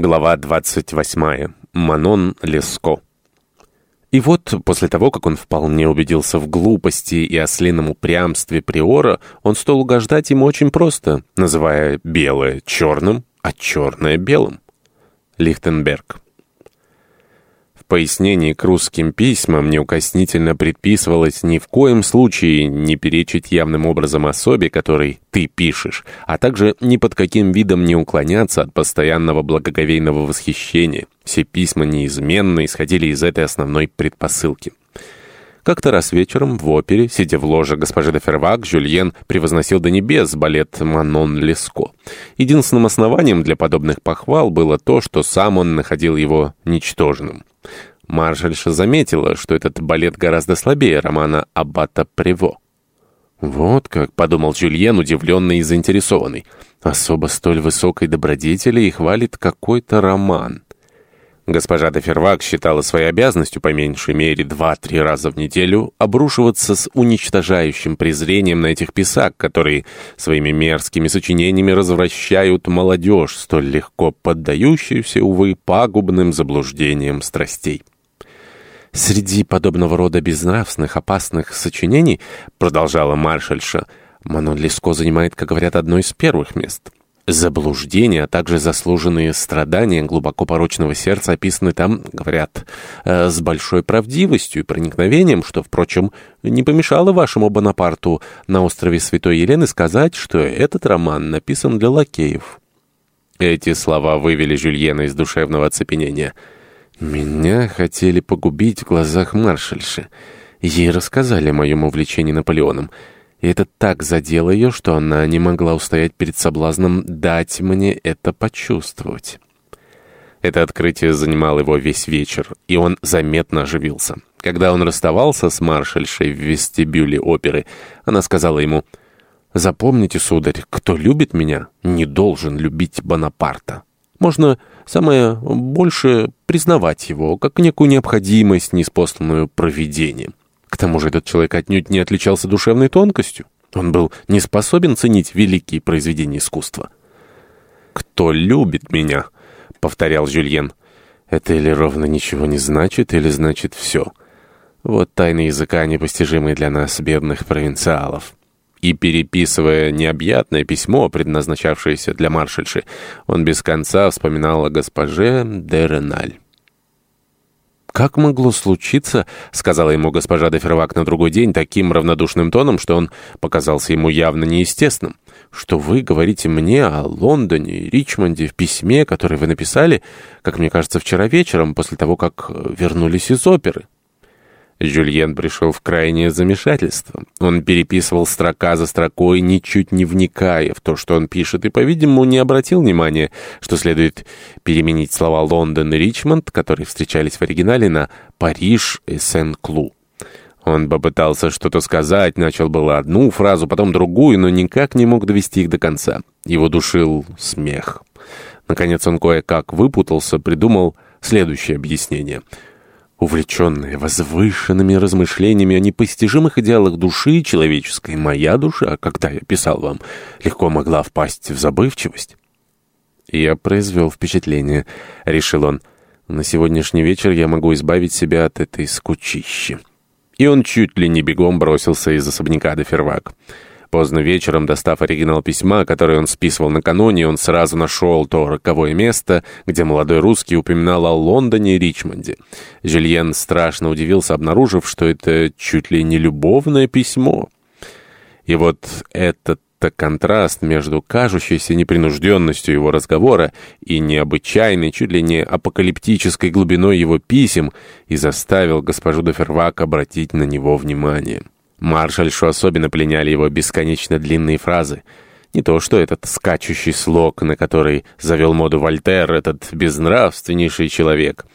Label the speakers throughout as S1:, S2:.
S1: Глава 28. Манон Леско. И вот, после того, как он вполне убедился в глупости и ослином упрямстве Приора, он стал угождать ему очень просто, называя белое черным, а черное белым. Лихтенберг пояснении к русским письмам неукоснительно предписывалось ни в коем случае не перечить явным образом особе, которой ты пишешь, а также ни под каким видом не уклоняться от постоянного благоговейного восхищения. Все письма неизменно исходили из этой основной предпосылки. Как-то раз вечером в опере, сидя в ложе госпожи де Фервак, Жюльен превозносил до небес балет «Манон Леско». Единственным основанием для подобных похвал было то, что сам он находил его ничтожным. Маршальша заметила, что этот балет гораздо слабее романа Аббата Прево. «Вот как», — подумал Жюльен, удивленный и заинтересованный. «Особо столь высокой добродетели и хвалит какой-то роман». Госпожа де Фервак считала своей обязанностью по меньшей мере два-три раза в неделю обрушиваться с уничтожающим презрением на этих писак, которые своими мерзкими сочинениями развращают молодежь, столь легко поддающуюся, увы, пагубным заблуждениям страстей. «Среди подобного рода безнравственных, опасных сочинений, — продолжала маршальша, — Манон Леско занимает, как говорят, одно из первых мест». Заблуждения, а также заслуженные страдания глубоко порочного сердца описаны там, говорят, э, с большой правдивостью и проникновением, что, впрочем, не помешало вашему Бонапарту на острове Святой Елены сказать, что этот роман написан для лакеев. Эти слова вывели Жюльена из душевного оцепенения. «Меня хотели погубить в глазах маршальши. Ей рассказали о моем увлечении Наполеоном» и это так задело ее, что она не могла устоять перед соблазном дать мне это почувствовать. Это открытие занимало его весь вечер, и он заметно оживился. Когда он расставался с маршальшей в вестибюле оперы, она сказала ему, «Запомните, сударь, кто любит меня, не должен любить Бонапарта. Можно самое больше признавать его, как некую необходимость, неспосланную провидением. К тому же этот человек отнюдь не отличался душевной тонкостью. Он был не способен ценить великие произведения искусства. «Кто любит меня?» — повторял Жюльен. «Это или ровно ничего не значит, или значит все. Вот тайны языка, непостижимые для нас, бедных провинциалов». И переписывая необъятное письмо, предназначавшееся для маршальши, он без конца вспоминал о госпоже де Реналь. «Как могло случиться, — сказала ему госпожа де Фервак на другой день таким равнодушным тоном, что он показался ему явно неестественным, что вы говорите мне о Лондоне и Ричмонде в письме, которое вы написали, как мне кажется, вчера вечером, после того, как вернулись из оперы?» Жюльен пришел в крайнее замешательство. Он переписывал строка за строкой, ничуть не вникая в то, что он пишет, и, по-видимому, не обратил внимания, что следует переменить слова «Лондон» и «Ричмонд», которые встречались в оригинале, на «Париж» и «Сен-Клу». Он попытался что-то сказать, начал было одну фразу, потом другую, но никак не мог довести их до конца. Его душил смех. Наконец он кое-как выпутался, придумал следующее объяснение — Увлеченная возвышенными размышлениями о непостижимых идеалах души человеческой, моя душа, когда я писал вам, легко могла впасть в забывчивость. Я произвел впечатление, решил он. На сегодняшний вечер я могу избавить себя от этой скучищи. И он чуть ли не бегом бросился из особняка до Фервак. Поздно вечером, достав оригинал письма, который он списывал накануне, он сразу нашел то роковое место, где молодой русский упоминал о Лондоне и Ричмонде. Жюльен страшно удивился, обнаружив, что это чуть ли не любовное письмо. И вот этот то контраст между кажущейся непринужденностью его разговора и необычайной, чуть ли не апокалиптической глубиной его писем и заставил госпожу Дофервак обратить на него внимание. Маршальшу особенно пленяли его бесконечно длинные фразы. Не то что этот скачущий слог, на который завел моду Вольтер, этот безнравственнейший человек.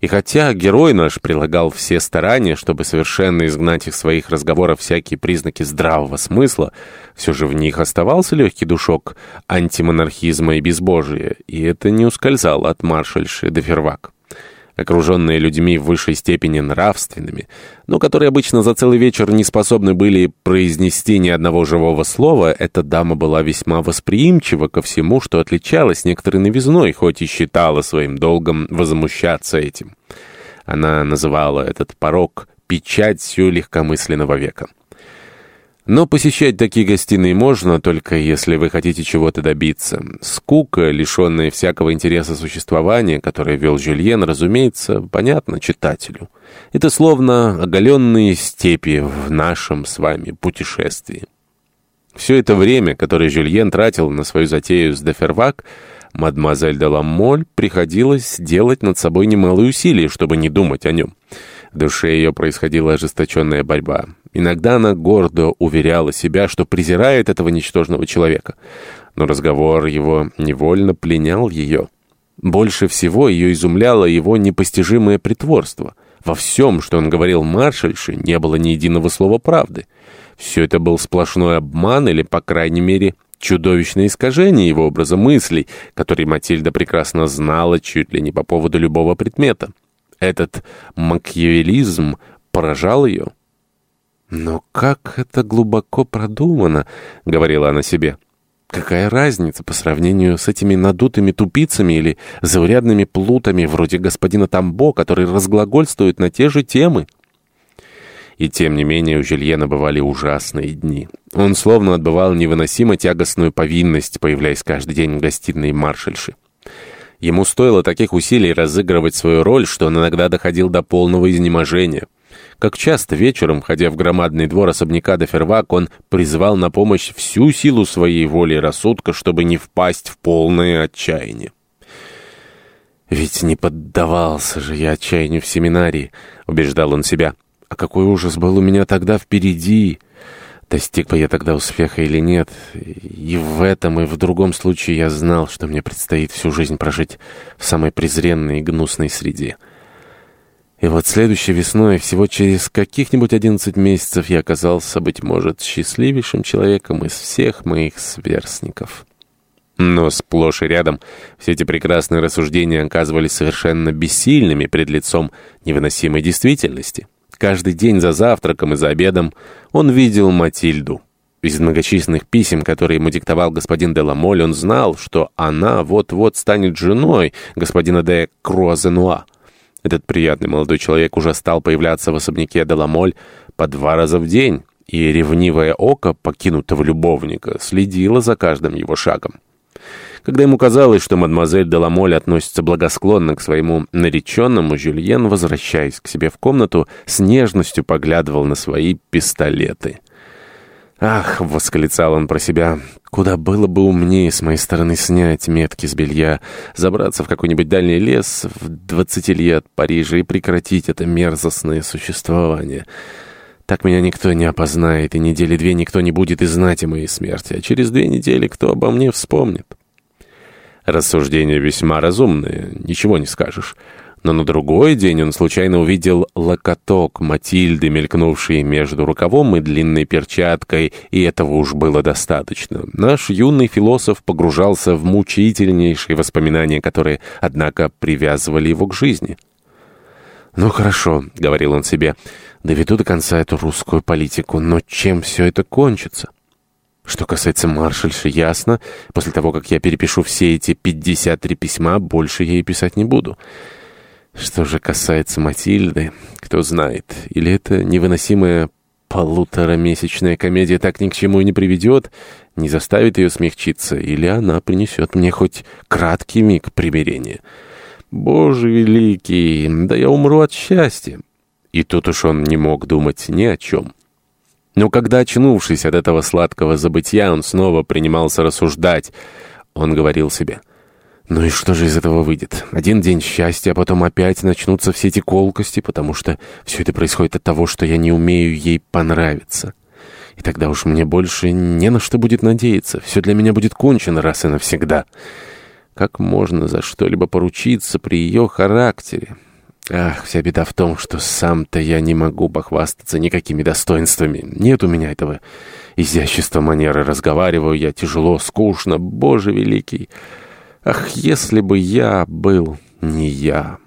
S1: И хотя герой наш прилагал все старания, чтобы совершенно изгнать из своих разговоров всякие признаки здравого смысла, все же в них оставался легкий душок антимонархизма и безбожия, и это не ускользало от маршальши де Фервак. Окруженные людьми в высшей степени нравственными, но которые обычно за целый вечер не способны были произнести ни одного живого слова, эта дама была весьма восприимчива ко всему, что отличалось некоторой новизной, хоть и считала своим долгом возмущаться этим. Она называла этот порог «печатью легкомысленного века». Но посещать такие гостиные можно, только если вы хотите чего-то добиться. Скука, лишенная всякого интереса существования, которое вел Жюльен, разумеется, понятно читателю. Это словно оголенные степи в нашем с вами путешествии. Все это время, которое Жюльен тратил на свою затею с Дефервак, мадемуазель де Ламоль приходилось делать над собой немалые усилия, чтобы не думать о нем. В душе ее происходила ожесточенная борьба. Иногда она гордо уверяла себя, что презирает этого ничтожного человека. Но разговор его невольно пленял ее. Больше всего ее изумляло его непостижимое притворство. Во всем, что он говорил маршальше, не было ни единого слова правды. Все это был сплошной обман или, по крайней мере, чудовищное искажение его образа мыслей, который Матильда прекрасно знала чуть ли не по поводу любого предмета. Этот макиавелизм поражал ее. «Но как это глубоко продумано», — говорила она себе. «Какая разница по сравнению с этими надутыми тупицами или заурядными плутами вроде господина Тамбо, который разглагольствует на те же темы?» И тем не менее у Жильена бывали ужасные дни. Он словно отбывал невыносимо тягостную повинность, появляясь каждый день в гостиной маршальши. Ему стоило таких усилий разыгрывать свою роль, что он иногда доходил до полного изнеможения. Как часто вечером, ходя в громадный двор особняка до Фервак, он призвал на помощь всю силу своей воли и рассудка, чтобы не впасть в полное отчаяние. «Ведь не поддавался же я отчаянию в семинарии», — убеждал он себя. «А какой ужас был у меня тогда впереди!» Достиг бы я тогда успеха или нет, и в этом, и в другом случае я знал, что мне предстоит всю жизнь прожить в самой презренной и гнусной среде. И вот следующей весной, всего через каких-нибудь одиннадцать месяцев, я оказался, быть может, счастливейшим человеком из всех моих сверстников. Но сплошь и рядом все эти прекрасные рассуждения оказывались совершенно бессильными пред лицом невыносимой действительности. Каждый день за завтраком и за обедом он видел Матильду. Из многочисленных писем, которые ему диктовал господин де Ламоль, он знал, что она вот-вот станет женой господина де Круазенуа. Этот приятный молодой человек уже стал появляться в особняке де Ламоль по два раза в день, и ревнивое око покинутого любовника следило за каждым его шагом. Когда ему казалось, что мадемуазель Деламоль относится благосклонно к своему нареченному, Жюльен, возвращаясь к себе в комнату, с нежностью поглядывал на свои пистолеты. «Ах!» — восклицал он про себя. «Куда было бы умнее с моей стороны снять метки с белья, забраться в какой-нибудь дальний лес в двадцати от Парижа и прекратить это мерзостное существование». Так меня никто не опознает, и недели две никто не будет и знать о моей смерти, а через две недели кто обо мне вспомнит. Рассуждения весьма разумные, ничего не скажешь. Но на другой день он случайно увидел локоток Матильды, мелькнувший между рукавом и длинной перчаткой, и этого уж было достаточно. Наш юный философ погружался в мучительнейшие воспоминания, которые, однако, привязывали его к жизни. «Ну хорошо», — говорил он себе, — «доведу до конца эту русскую политику, но чем все это кончится?» Что касается маршальши, ясно, после того, как я перепишу все эти 53 письма, больше я ей писать не буду. Что же касается Матильды, кто знает, или это невыносимая полуторамесячная комедия так ни к чему и не приведет, не заставит ее смягчиться, или она принесет мне хоть краткий миг примирения. Боже великий, да я умру от счастья. И тут уж он не мог думать ни о чем. Но когда, очнувшись от этого сладкого забытья, он снова принимался рассуждать, он говорил себе, «Ну и что же из этого выйдет? Один день счастья, а потом опять начнутся все эти колкости, потому что все это происходит от того, что я не умею ей понравиться. И тогда уж мне больше не на что будет надеяться, все для меня будет кончено раз и навсегда. Как можно за что-либо поручиться при ее характере?» Ах, вся беда в том, что сам-то я не могу похвастаться никакими достоинствами. Нет у меня этого изящества манеры. Разговариваю я тяжело, скучно. Боже великий! Ах, если бы я был не я!»